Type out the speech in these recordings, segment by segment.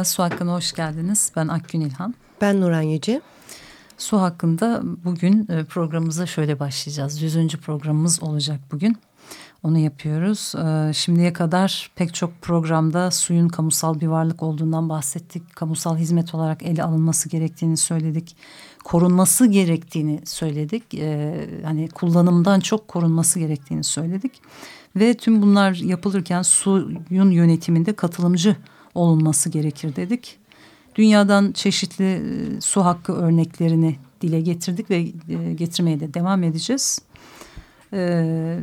Merhaba, Su Hakkı'na hoş geldiniz. Ben Akgün İlhan. Ben Nuran Yüce. Su hakkında bugün e, programımıza şöyle başlayacağız. Yüzüncü programımız olacak bugün. Onu yapıyoruz. E, şimdiye kadar pek çok programda suyun kamusal bir varlık olduğundan bahsettik. Kamusal hizmet olarak ele alınması gerektiğini söyledik. Korunması gerektiğini söyledik. E, hani kullanımdan çok korunması gerektiğini söyledik. Ve tüm bunlar yapılırken suyun yönetiminde katılımcı olunması gerekir dedik. Dünyadan çeşitli e, su hakkı örneklerini dile getirdik ve e, getirmeye de devam edeceğiz. E,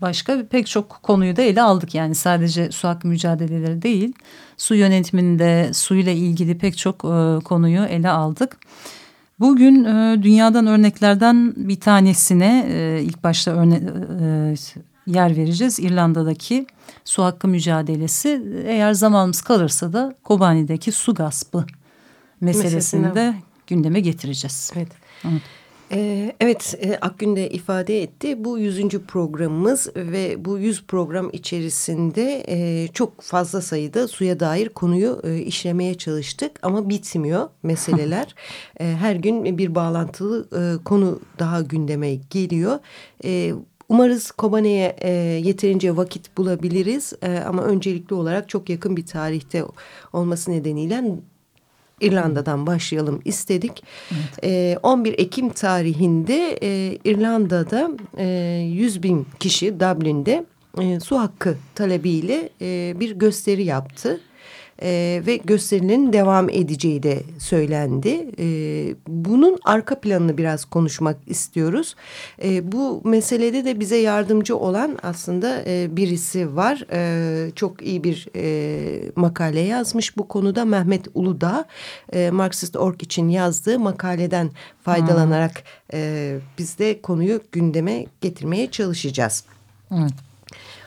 başka pek çok konuyu da ele aldık. Yani sadece su hakkı mücadeleleri değil, su yönetiminde suyla ilgili pek çok konuyu ele aldık. Bugün dünyadan örneklerden bir tanesine ilk başta örne yer vereceğiz. İrlanda'daki su hakkı mücadelesi eğer zamanımız kalırsa da Kobani'deki su gaspı meselesini de gündeme getireceğiz. Evet. Evet. Ee, evet, e, Akgün de ifade etti. Bu yüzüncü programımız ve bu yüz program içerisinde e, çok fazla sayıda suya dair konuyu e, işlemeye çalıştık. Ama bitmiyor meseleler. her gün bir bağlantılı konu daha gündeme geliyor. Umarız Kobane'ye e, yeterince vakit bulabiliriz e, ama öncelikli olarak çok yakın bir tarihte olması nedeniyle İrlanda'dan başlayalım istedik. Evet. E, 11 Ekim tarihinde e, İrlanda'da e, 100 bin kişi Dublin'de e, su hakkı talebiyle e, bir gösteri yaptı e, ve gösterinin devam edeceği de söylendi. E, bunun arka planını biraz konuşmak istiyoruz. E, bu meselede de bize yardımcı olan aslında e, birisi var. E, çok iyi bir e, makale yazmış bu konuda Mehmet Uludağ. E, Marksist Org için yazdığı makaleden faydalanarak hmm. e, biz de konuyu gündeme getirmeye çalışacağız. Evet.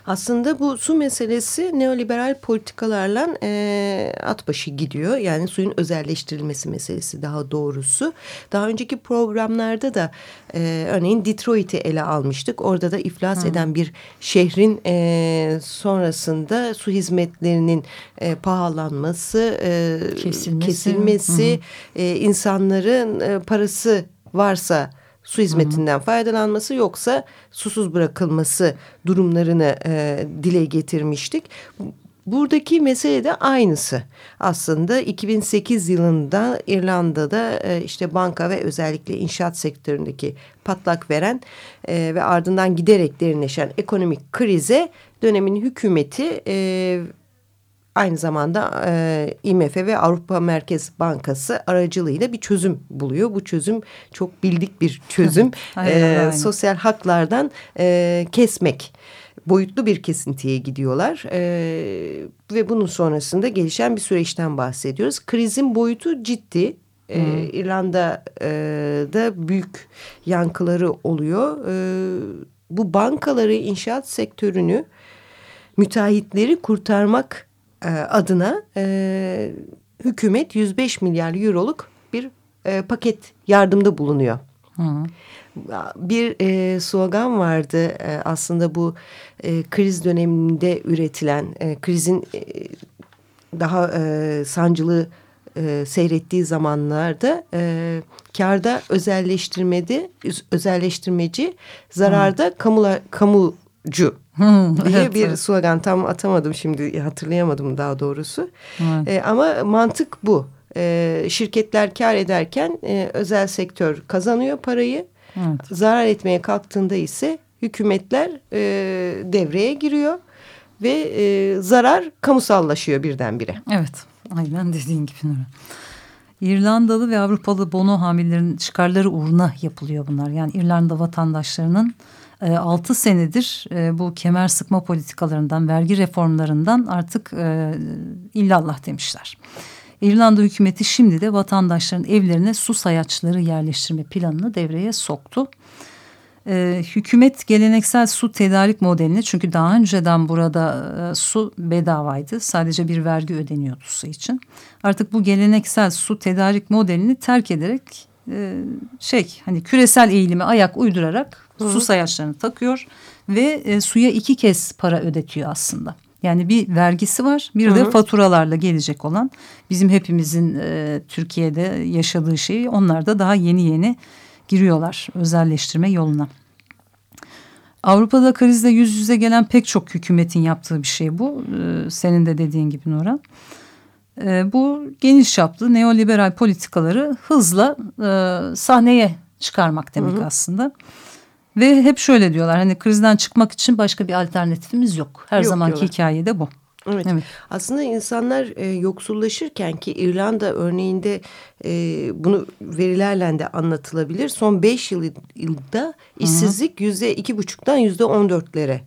Aslında bu su meselesi neoliberal politikalarla e, at başı gidiyor. Yani suyun özelleştirilmesi meselesi daha doğrusu. Daha önceki programlarda da e, örneğin Detroit'i ele almıştık. Orada da iflas Hı. eden bir şehrin e, sonrasında su hizmetlerinin e, pahalanması, e, kesilmesi, kesilmesi e, insanların e, parası varsa su hizmetinden faydalanması yoksa susuz bırakılması durumlarını e, dile getirmiştik. Buradaki mesele de aynısı. Aslında 2008 yılında İrlanda'da e, işte banka ve özellikle inşaat sektöründeki patlak veren e, ve ardından giderek derinleşen ekonomik krize dönemin hükümeti e, aynı zamanda e, IMF ve Avrupa Merkez Bankası aracılığıyla bir çözüm buluyor. Bu çözüm çok bildik bir çözüm. aynen, e, aynen. Sosyal haklardan e, kesmek boyutlu bir kesintiye gidiyorlar e, ve bunun sonrasında gelişen bir süreçten bahsediyoruz. Krizin boyutu ciddi. Ee, İrlanda'da büyük yankıları oluyor. Ee, bu bankaları, inşaat sektörünü, müteahhitleri kurtarmak e, adına e, hükümet 105 milyar euroluk bir e, paket yardımda bulunuyor. Hı. Bir e, slogan vardı e, aslında bu e, kriz döneminde üretilen e, krizin e, daha e, sancılı e, seyrettiği zamanlarda e, karda özelleştirmedi özelleştirmeci zararda kamular, kamucu diye evet, bir evet. slogan tam atamadım şimdi hatırlayamadım daha doğrusu. Evet. E, ama mantık bu. E, şirketler kar ederken e, özel sektör kazanıyor parayı. Evet. Zarar etmeye kalktığında ise hükümetler e, devreye giriyor ve e, zarar kamusallaşıyor birdenbire. Evet aynen dediğin gibi Nurhan. İrlandalı ve Avrupalı bono hamillerin çıkarları uğruna yapılıyor bunlar. Yani İrlanda vatandaşlarının e, 6 senedir e, bu kemer sıkma politikalarından, vergi reformlarından artık e, illallah demişler. İrlanda hükümeti şimdi de vatandaşların evlerine su sayaçları yerleştirme planını devreye soktu. Ee, hükümet geleneksel su tedarik modelini çünkü daha önceden burada e, su bedavaydı. Sadece bir vergi ödeniyordu su için. Artık bu geleneksel su tedarik modelini terk ederek e, şey hani küresel eğilimi ayak uydurarak Hı. su sayaçlarını takıyor ve e, suya iki kez para ödetiyor aslında. Yani bir vergisi var bir Hı. de faturalarla gelecek olan bizim hepimizin e, Türkiye'de yaşadığı şey onlar da daha yeni yeni giriyorlar özelleştirme yoluna. Avrupa'da krizle yüz yüze gelen pek çok hükümetin yaptığı bir şey bu. Ee, senin de dediğin gibi Nora. Ee, bu geniş çaplı neoliberal politikaları hızla e, sahneye çıkarmak demek hı hı. aslında. Ve hep şöyle diyorlar hani krizden çıkmak için başka bir alternatifimiz yok. Her yok zamanki diyorlar. hikaye de bu. Evet. evet. Aslında insanlar e, yoksullaşırken ki İrlanda örneğinde e, bunu verilerle de anlatılabilir. Son beş yıl, yılda işsizlik yüzde iki buçuktan yüzde on dörtlere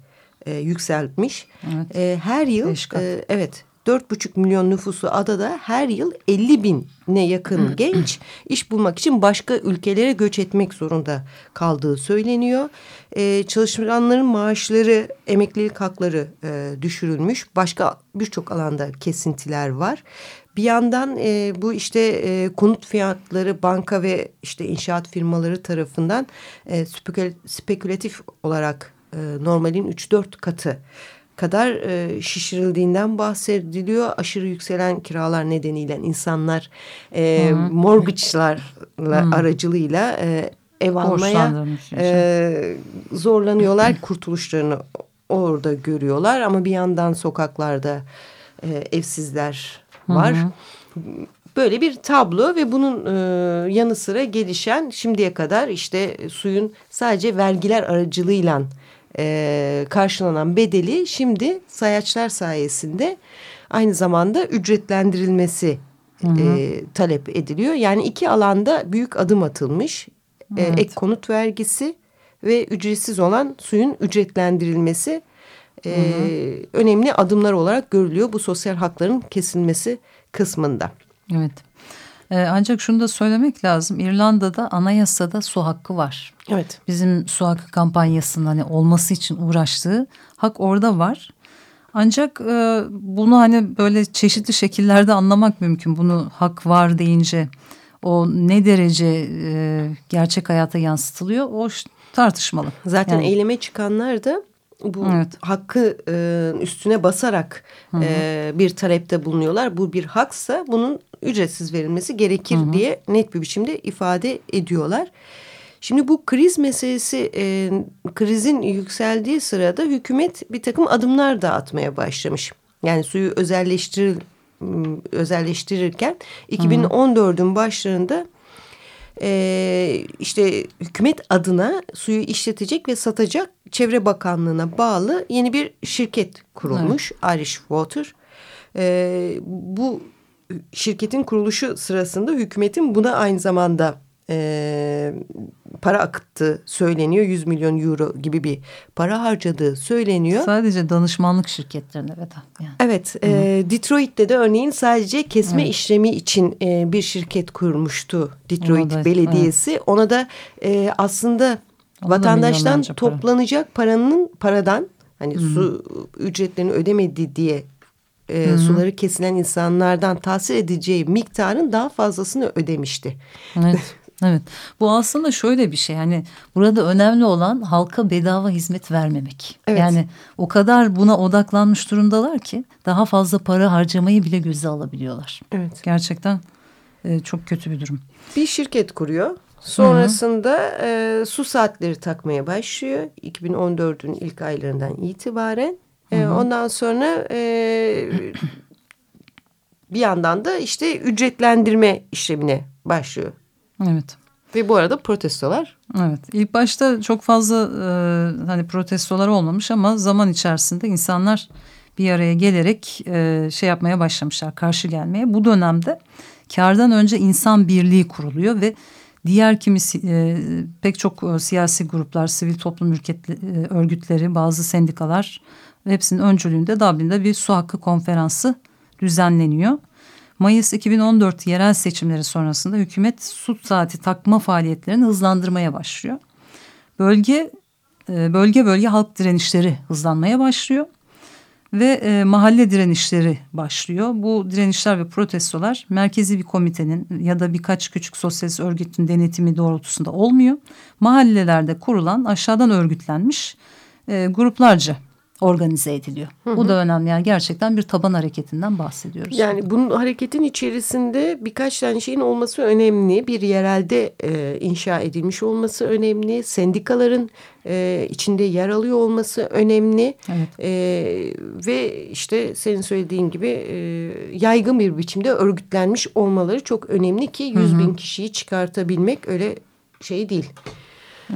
e, yükselmiş. Evet. E, her yıl e, evet dört buçuk milyon nüfusu adada her yıl 50 bine yakın genç iş bulmak için başka ülkelere göç etmek zorunda kaldığı söyleniyor. Ee, çalışanların maaşları, emeklilik hakları e, düşürülmüş. Başka birçok alanda kesintiler var. Bir yandan e, bu işte e, konut fiyatları banka ve işte inşaat firmaları tarafından e, spekülatif olarak e, normalin 3-4 katı kadar e, şişirildiğinden bahsediliyor. Aşırı yükselen kiralar nedeniyle insanlar e, mortgage'larla aracılığıyla e, ev almaya e, zorlanıyorlar. Kurtuluşlarını orada görüyorlar ama bir yandan sokaklarda e, evsizler var. Hı hı. Böyle bir tablo ve bunun e, yanı sıra gelişen şimdiye kadar işte suyun sadece vergiler aracılığıyla e, karşılanan bedeli şimdi sayaçlar sayesinde aynı zamanda ücretlendirilmesi hı hı. E, talep ediliyor. Yani iki alanda büyük adım atılmış. E, evet. E, ek konut vergisi ve ücretsiz olan suyun ücretlendirilmesi e, hı hı. önemli adımlar olarak görülüyor bu sosyal hakların kesilmesi kısmında. Evet. E, ancak şunu da söylemek lazım. İrlanda'da anayasada su hakkı var. Evet. Bizim su hakkı kampanyasının hani olması için uğraştığı hak orada var. Ancak e, bunu hani böyle çeşitli şekillerde anlamak mümkün. Bunu hak var deyince o ne derece e, gerçek hayata yansıtılıyor o tartışmalı. Zaten yani. eyleme çıkanlar da bu evet. hakkı e, üstüne basarak e, bir talepte bulunuyorlar. Bu bir haksa bunun ücretsiz verilmesi gerekir hı hı. diye net bir biçimde ifade ediyorlar. Şimdi bu kriz meselesi e, krizin yükseldiği sırada hükümet bir takım adımlar da atmaya başlamış. Yani suyu özelleştir, özelleştirirken 2014'ün başlarında e, işte hükümet adına suyu işletecek ve satacak Çevre Bakanlığı'na bağlı yeni bir şirket kurulmuş evet. Irish Water. E, bu şirketin kuruluşu sırasında hükümetin buna aynı zamanda e, para akıttığı söyleniyor. 100 milyon euro gibi bir para harcadığı söyleniyor. Sadece danışmanlık şirketlerine evet. Yani. Evet. E, Detroit'te de örneğin sadece kesme evet. işlemi için e, bir şirket kurmuştu Detroit da, Belediyesi. Evet. Ona da e, aslında Ona vatandaştan da toplanacak para. paranın paradan hani Hı -hı. su ücretlerini ödemedi diye e, suları kesilen insanlardan tahsil edeceği miktarın daha fazlasını ödemişti. Evet. Evet bu aslında şöyle bir şey yani burada önemli olan halka bedava hizmet vermemek. Evet. Yani o kadar buna odaklanmış durumdalar ki daha fazla para harcamayı bile göze alabiliyorlar. Evet. Gerçekten e, çok kötü bir durum. Bir şirket kuruyor. Sonrasında e, su saatleri takmaya başlıyor. 2014'ün ilk aylarından itibaren. E, ondan sonra e, bir yandan da işte ücretlendirme işlemine başlıyor. Evet. Ve bu arada protestolar. Evet. İlk başta çok fazla e, hani protestolar olmamış ama zaman içerisinde insanlar bir araya gelerek e, şey yapmaya başlamışlar, karşı gelmeye. Bu dönemde kardan önce insan birliği kuruluyor ve diğer kimi e, pek çok e, siyasi gruplar, sivil toplum ürketli, e, örgütleri, bazı sendikalar hepsinin öncülüğünde Dublin'de bir su hakkı konferansı düzenleniyor. Mayıs 2014 yerel seçimleri sonrasında hükümet su saati takma faaliyetlerini hızlandırmaya başlıyor. Bölge e, bölge bölge halk direnişleri hızlanmaya başlıyor ve e, mahalle direnişleri başlıyor. Bu direnişler ve protestolar merkezi bir komitenin ya da birkaç küçük sosyalist örgütün denetimi doğrultusunda olmuyor. Mahallelerde kurulan aşağıdan örgütlenmiş e, gruplarca organize ediliyor. Hı hı. Bu da önemli yani gerçekten bir taban hareketinden bahsediyoruz. Yani burada. bunun hareketin içerisinde birkaç tane şeyin olması önemli. Bir yerelde e, inşa edilmiş olması önemli. Sendikaların e, içinde yer alıyor olması önemli. Evet. E, ve işte senin söylediğin gibi e, yaygın bir biçimde örgütlenmiş olmaları çok önemli ki yüz hı hı. bin kişiyi çıkartabilmek öyle şey değil.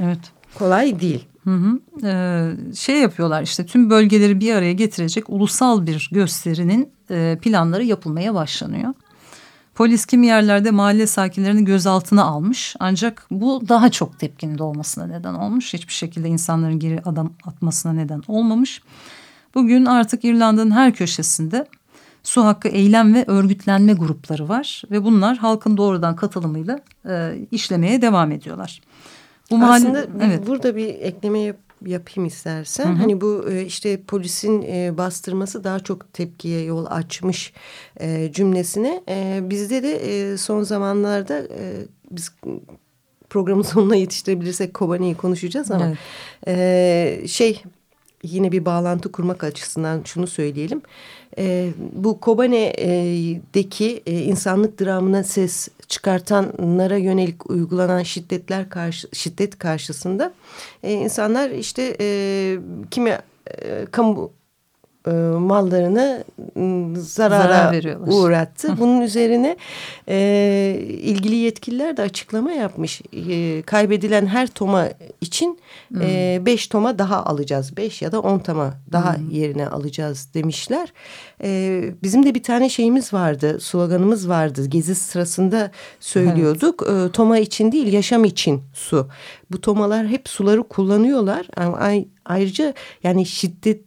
Evet. Kolay değil. Hı hı. Ee, şey yapıyorlar işte tüm bölgeleri bir araya getirecek ulusal bir gösterinin e, planları yapılmaya başlanıyor. Polis kimi yerlerde mahalle sakinlerini gözaltına almış ancak bu daha çok tepkinin doğmasına neden olmuş. Hiçbir şekilde insanların geri adam atmasına neden olmamış. Bugün artık İrlanda'nın her köşesinde su hakkı eylem ve örgütlenme grupları var ve bunlar halkın doğrudan katılımıyla e, işlemeye devam ediyorlar. Mahalle, Aslında evet. burada bir ekleme yap, yapayım istersen. Hı hı. Hani bu e, işte polisin e, bastırması daha çok tepkiye yol açmış e, cümlesine. Bizde de son zamanlarda biz programın sonuna yetiştirebilirsek Kobani'yi konuşacağız ama evet. şey yine bir bağlantı kurmak açısından şunu söyleyelim. E, bu Kobane'deki e, insanlık dramına ses çıkartanlara yönelik uygulanan şiddetler karşı şiddet karşısında e, insanlar işte e, kimi e, kamu e, mallarını zarara Zarar uğrattı. Bunun üzerine e, ilgili yetkililer de açıklama yapmış. E, kaybedilen her toma için e, beş toma daha alacağız. Beş ya da on toma daha hmm. yerine alacağız demişler. E, bizim de bir tane şeyimiz vardı, sloganımız vardı. Gezi sırasında söylüyorduk. Evet. E, toma için değil, yaşam için su. Bu tomalar hep suları kullanıyorlar. Ayrıca yani şiddet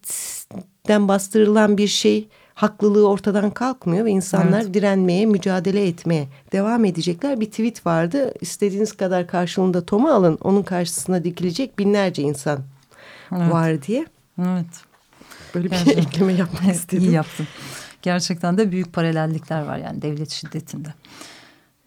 den bastırılan bir şey haklılığı ortadan kalkmıyor ve insanlar evet. direnmeye, mücadele etmeye devam edecekler. Bir tweet vardı. İstediğiniz kadar karşılığında toma alın. Onun karşısına dikilecek binlerce insan evet. var diye. Evet. Böyle bir Gerçekten. ekleme yapmak istedim. İyi yaptın. Gerçekten de büyük paralellikler var yani devlet şiddetinde.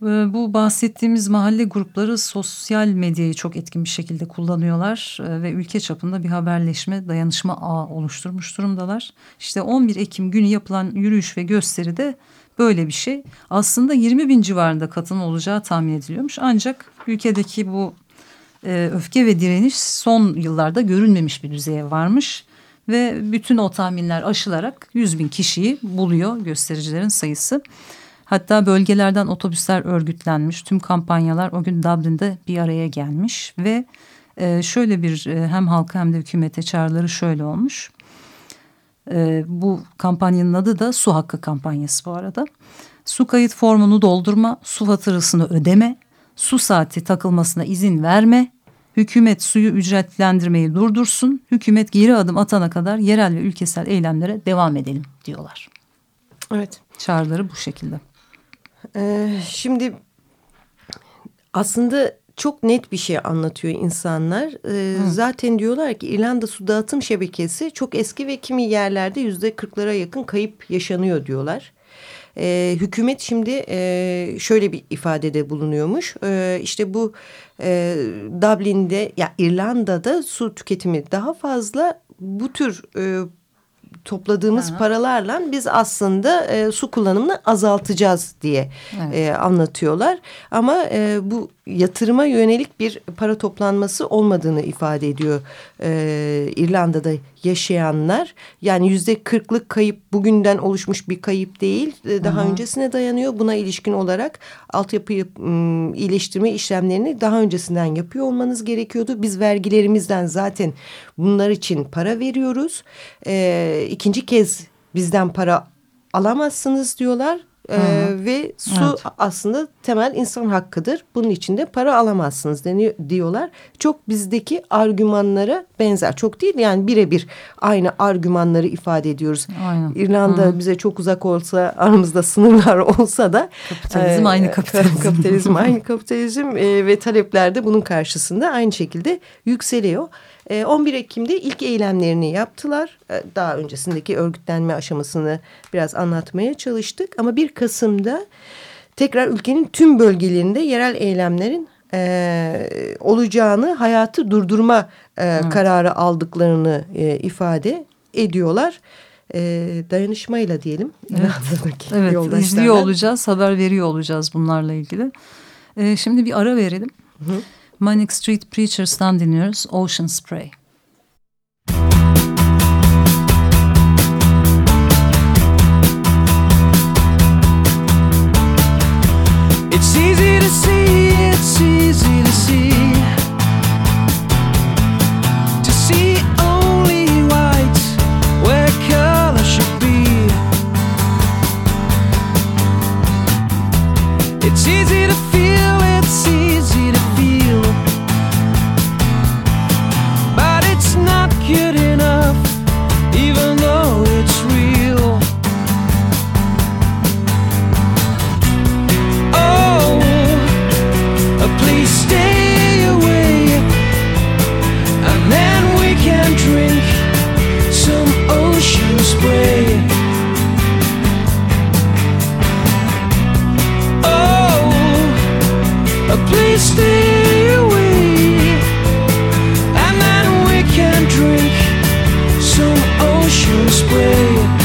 Bu bahsettiğimiz mahalle grupları sosyal medyayı çok etkin bir şekilde kullanıyorlar ee, ve ülke çapında bir haberleşme, dayanışma ağı oluşturmuş durumdalar. İşte 11 Ekim günü yapılan yürüyüş ve gösteri de böyle bir şey. Aslında 20 bin civarında katılım olacağı tahmin ediliyormuş. Ancak ülkedeki bu e, öfke ve direniş son yıllarda görülmemiş bir düzeye varmış. Ve bütün o tahminler aşılarak 100 bin kişiyi buluyor göstericilerin sayısı. Hatta bölgelerden otobüsler örgütlenmiş. Tüm kampanyalar o gün Dublin'de bir araya gelmiş ve e, şöyle bir e, hem halka hem de hükümete çağrıları şöyle olmuş. E, bu kampanyanın adı da su hakkı kampanyası bu arada. Su kayıt formunu doldurma, su faturasını ödeme, su saati takılmasına izin verme, hükümet suyu ücretlendirmeyi durdursun, hükümet geri adım atana kadar yerel ve ülkesel eylemlere devam edelim diyorlar. Evet. Çağrıları bu şekilde. Ee, şimdi aslında çok net bir şey anlatıyor insanlar. Ee, zaten diyorlar ki İrlanda su dağıtım şebekesi çok eski ve kimi yerlerde yüzde kırklara yakın kayıp yaşanıyor diyorlar. Ee, hükümet şimdi e, şöyle bir ifadede bulunuyormuş. Ee, işte bu e, Dublin'de ya İrlanda'da su tüketimi daha fazla bu tür e, topladığımız Aha. paralarla biz aslında e, su kullanımını azaltacağız diye evet. e, anlatıyorlar. Ama e, bu yatırıma yönelik bir para toplanması olmadığını ifade ediyor e, İrlanda'da yaşayanlar. Yani yüzde kırklık kayıp bugünden oluşmuş bir kayıp değil. E, daha -hı. öncesine dayanıyor. Buna ilişkin olarak altyapıyı ım, iyileştirme işlemlerini daha öncesinden yapıyor olmanız gerekiyordu. Biz vergilerimizden zaten bunlar için para veriyoruz. E, ikinci kez bizden para alamazsınız diyorlar e, ve su evet. aslında temel insan hakkıdır. Bunun için de para alamazsınız deniyor, diyorlar. Çok bizdeki argümanlara benzer. Çok değil yani birebir aynı argümanları ifade ediyoruz. Aynen. İrlanda Hı. bize çok uzak olsa aramızda sınırlar olsa da kapitalizm e, aynı kapitalizm. kapitalizm aynı kapitalizm e, ve talepler de bunun karşısında aynı şekilde yükseliyor. 11 ee, Ekim'de ilk eylemlerini yaptılar. Ee, daha öncesindeki örgütlenme aşamasını biraz anlatmaya çalıştık. Ama 1 Kasım'da tekrar ülkenin tüm bölgelerinde yerel eylemlerin e, olacağını, hayatı durdurma e, evet. kararı aldıklarını e, ifade ediyorlar. E, dayanışmayla diyelim. Evet, evet izliyor olacağız, haber veriyor olacağız bunlarla ilgili. E, şimdi bir ara verelim. Hı. Manic Street Preachers'tan dinliyoruz Ocean Spray. please stay away. And then we can drink some ocean spray.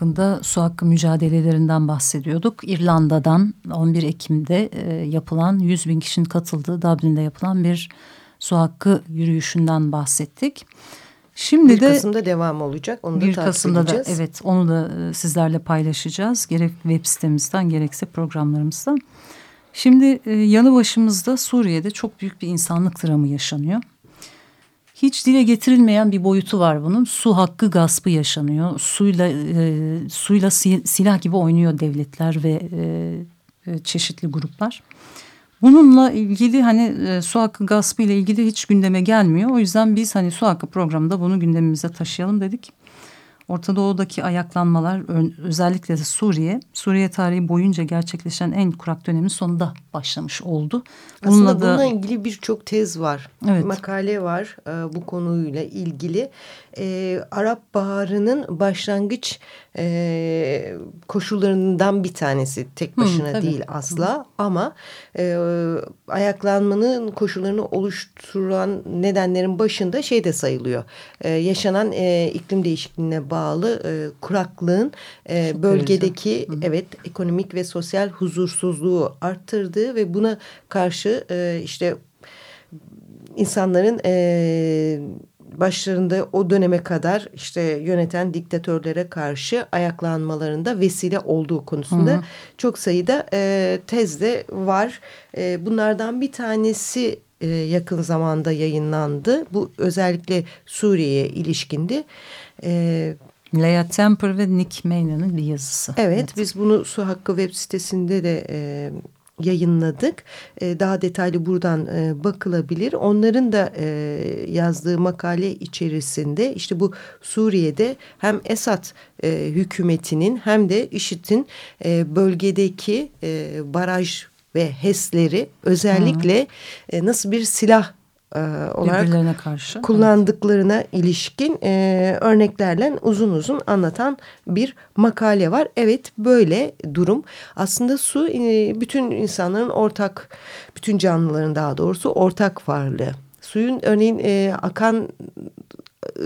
Hakkında su hakkı mücadelelerinden bahsediyorduk. İrlanda'dan 11 Ekim'de e, yapılan 100 bin kişinin katıldığı Dublin'de yapılan bir su hakkı yürüyüşünden bahsettik. Şimdi 1 de Kasım'da devam olacak. Onu da 1 Kasım'da da evet onu da e, sizlerle paylaşacağız. Gerek web sitemizden gerekse programlarımızdan. Şimdi e, yanı başımızda Suriye'de çok büyük bir insanlık dramı yaşanıyor. Hiç dile getirilmeyen bir boyutu var bunun. Su hakkı gaspı yaşanıyor. Suyla e, suyla silah gibi oynuyor devletler ve e, e, çeşitli gruplar. Bununla ilgili hani e, su hakkı gaspı ile ilgili hiç gündeme gelmiyor. O yüzden biz hani su hakkı programında bunu gündemimize taşıyalım dedik. Orta Doğu'daki ayaklanmalar özellikle de Suriye, Suriye tarihi boyunca gerçekleşen en kurak dönemin sonunda başlamış oldu. Bununla Aslında bununla da, ilgili birçok tez var, evet. makale var e, bu konuyla ilgili. E, Arap Baharı'nın başlangıç e, koşullarından bir tanesi tek başına Hı, değil asla Hı. ama e, ayaklanmanın koşullarını oluşturan nedenlerin başında şey de sayılıyor. E, yaşanan e, iklim değişikliğine bağlı e, kuraklığın e, bölgedeki Hı. evet ekonomik ve sosyal huzursuzluğu arttırdığı ve buna karşı e, işte insanların e, başlarında o döneme kadar işte yöneten diktatörlere karşı ayaklanmalarında vesile olduğu konusunda hı hı. çok sayıda e, tez de var. E, bunlardan bir tanesi e, yakın zamanda yayınlandı. Bu özellikle Suriye'ye ilişkindi. E, Leah Temper ve Nick Maynard'ın bir yazısı. Evet, evet biz bunu Su Hakkı web sitesinde de e, yayınladık. E, daha detaylı buradan e, bakılabilir. Onların da e, yazdığı makale içerisinde işte bu Suriye'de hem Esad e, hükümetinin hem de IŞİD'in e, bölgedeki e, baraj ve HES'leri özellikle e, nasıl bir silah e, olarak karşı, kullandıklarına evet. ilişkin e, örneklerle uzun uzun anlatan bir makale var. Evet böyle durum. Aslında su e, bütün insanların ortak, bütün canlıların daha doğrusu ortak varlığı. Suyun örneğin e, akan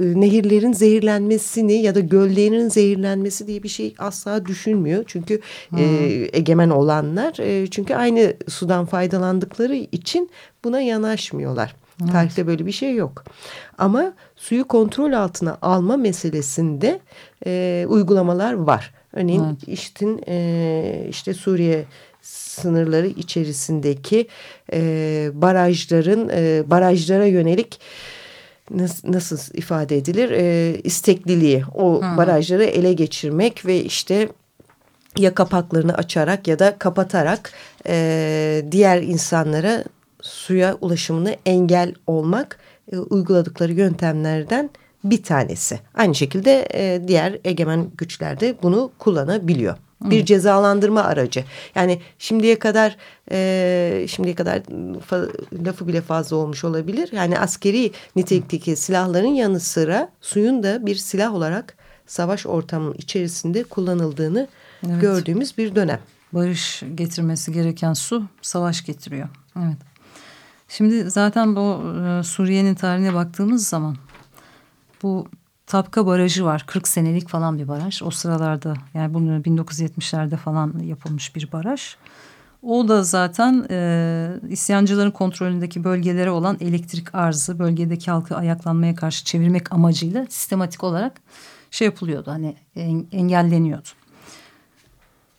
nehirlerin zehirlenmesini ya da göllerin zehirlenmesi diye bir şey asla düşünmüyor. Çünkü hmm. e, egemen olanlar e, çünkü aynı sudan faydalandıkları için buna yanaşmıyorlar. Evet. Tarihte böyle bir şey yok. Ama suyu kontrol altına alma meselesinde e, uygulamalar var. Örneğin evet. İşit'in e, işte Suriye sınırları içerisindeki e, barajların e, barajlara yönelik nasıl, nasıl ifade edilir e, istekliliği o Hı. barajları ele geçirmek ve işte ya kapaklarını açarak ya da kapatarak e, diğer insanlara suya ulaşımını engel olmak e, uyguladıkları yöntemlerden bir tanesi. Aynı şekilde e, diğer egemen güçler de bunu kullanabiliyor. Bir Hı. cezalandırma aracı. Yani şimdiye kadar e, şimdiye kadar lafı bile fazla olmuş olabilir. Yani askeri nitelikteki silahların yanı sıra suyun da bir silah olarak savaş ortamının içerisinde kullanıldığını evet. gördüğümüz bir dönem. Barış getirmesi gereken su savaş getiriyor. Evet. Şimdi zaten bu e, Suriye'nin tarihine baktığımız zaman bu Tapka Barajı var. 40 senelik falan bir baraj. O sıralarda yani bunu 1970'lerde falan yapılmış bir baraj. O da zaten e, isyancıların kontrolündeki bölgelere olan elektrik arzı bölgedeki halkı ayaklanmaya karşı çevirmek amacıyla sistematik olarak şey yapılıyordu hani engelleniyordu.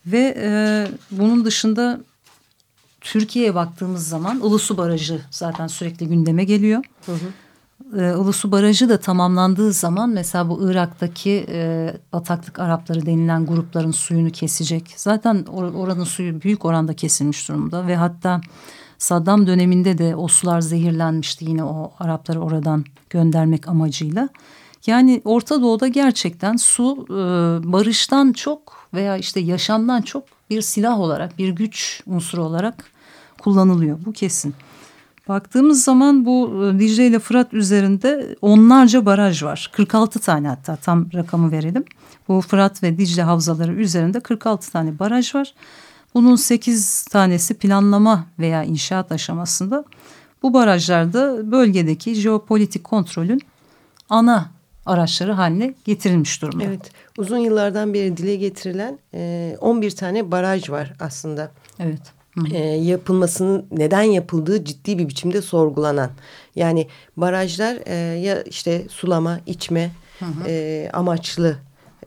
Ve e, bunun dışında Türkiye'ye baktığımız zaman Ulusu Barajı zaten sürekli gündeme geliyor. Hı hı. E, Ulusu Barajı da tamamlandığı zaman mesela bu Irak'taki e, bataklık Arapları denilen grupların suyunu kesecek. Zaten or oranın suyu büyük oranda kesilmiş durumda ve hatta Saddam döneminde de o sular zehirlenmişti yine o Arapları oradan göndermek amacıyla. Yani Orta Doğu'da gerçekten su e, barıştan çok veya işte yaşamdan çok bir silah olarak, bir güç unsuru olarak kullanılıyor. Bu kesin. Baktığımız zaman bu Dicle ile Fırat üzerinde onlarca baraj var. 46 tane hatta tam rakamı verelim. Bu Fırat ve Dicle havzaları üzerinde 46 tane baraj var. Bunun 8 tanesi planlama veya inşaat aşamasında. Bu barajlarda bölgedeki jeopolitik kontrolün ana araçları haline getirilmiş durumda. Evet uzun yıllardan beri dile getirilen e, 11 tane baraj var aslında. Evet. E, yapılmasının neden yapıldığı ciddi bir biçimde sorgulanan. Yani barajlar e, ya işte sulama, içme hı hı. E, amaçlı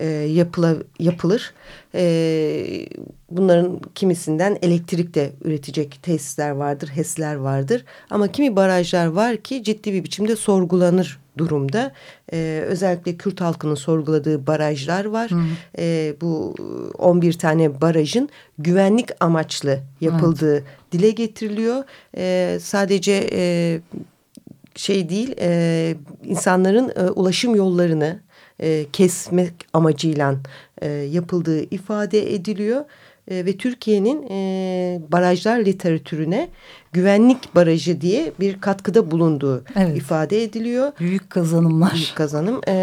e, yapıla, yapılır. E, bunların kimisinden elektrik de üretecek tesisler vardır, HES'ler vardır. Ama kimi barajlar var ki ciddi bir biçimde sorgulanır durumda. Ee, özellikle Kürt halkının sorguladığı barajlar var. Ee, bu 11 tane barajın güvenlik amaçlı yapıldığı evet. dile getiriliyor. Ee, sadece e, şey değil e, insanların e, ulaşım yollarını e, kesmek amacıyla e, yapıldığı ifade ediliyor. E, ve Türkiye'nin e, barajlar literatürüne güvenlik barajı diye bir katkıda bulunduğu evet. ifade ediliyor. Büyük kazanımlar. Büyük kazanım e,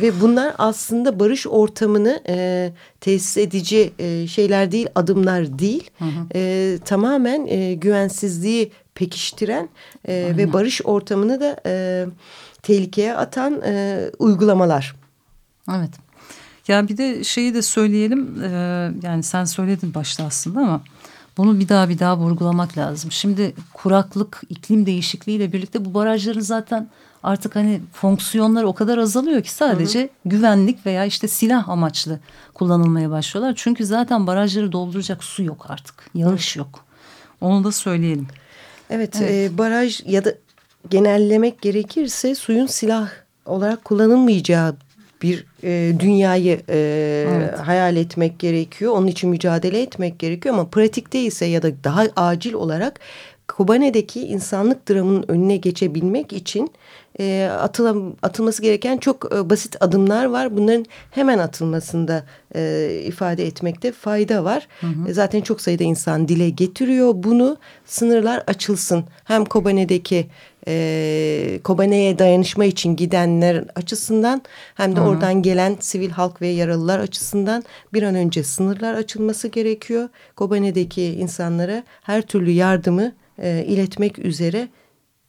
ve bunlar aslında barış ortamını e, tesis edici e, şeyler değil, adımlar değil. Hı hı. E, tamamen e, güvensizliği pekiştiren e, ve barış ortamını da e, tehlikeye atan e, uygulamalar. Evet. Ya bir de şeyi de söyleyelim. E, yani sen söyledin başta aslında ama bunu bir daha bir daha vurgulamak lazım. Şimdi kuraklık, iklim değişikliğiyle birlikte bu barajların zaten artık hani fonksiyonları o kadar azalıyor ki sadece hı hı. güvenlik veya işte silah amaçlı kullanılmaya başlıyorlar. Çünkü zaten barajları dolduracak su yok artık. Yağış yok. Onu da söyleyelim. Evet, evet. E, baraj ya da genellemek gerekirse suyun silah olarak kullanılmayacağı bir e, dünyayı e, evet. hayal etmek gerekiyor. Onun için mücadele etmek gerekiyor ama pratikte ise ya da daha acil olarak Kobane'deki insanlık dramının önüne geçebilmek için e, atılam, atılması gereken çok e, basit adımlar var. Bunların hemen atılmasında e, ifade etmekte fayda var. Hı hı. E, zaten çok sayıda insan dile getiriyor bunu. Sınırlar açılsın. Hem Kobane'deki e, Kobane'ye dayanışma için gidenler açısından hem de hı hı. oradan gelen sivil halk ve yaralılar açısından bir an önce sınırlar açılması gerekiyor. Kobane'deki insanlara her türlü yardımı e, iletmek üzere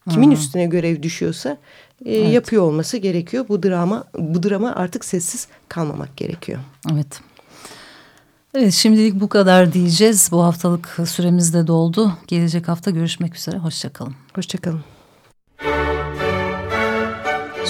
kimin Hı -hı. üstüne görev düşüyorsa e, evet. yapıyor olması gerekiyor. Bu drama bu drama artık sessiz kalmamak gerekiyor. Evet. Evet şimdilik bu kadar diyeceğiz. Bu haftalık süremiz de doldu. Gelecek hafta görüşmek üzere. Hoşçakalın. Hoşçakalın.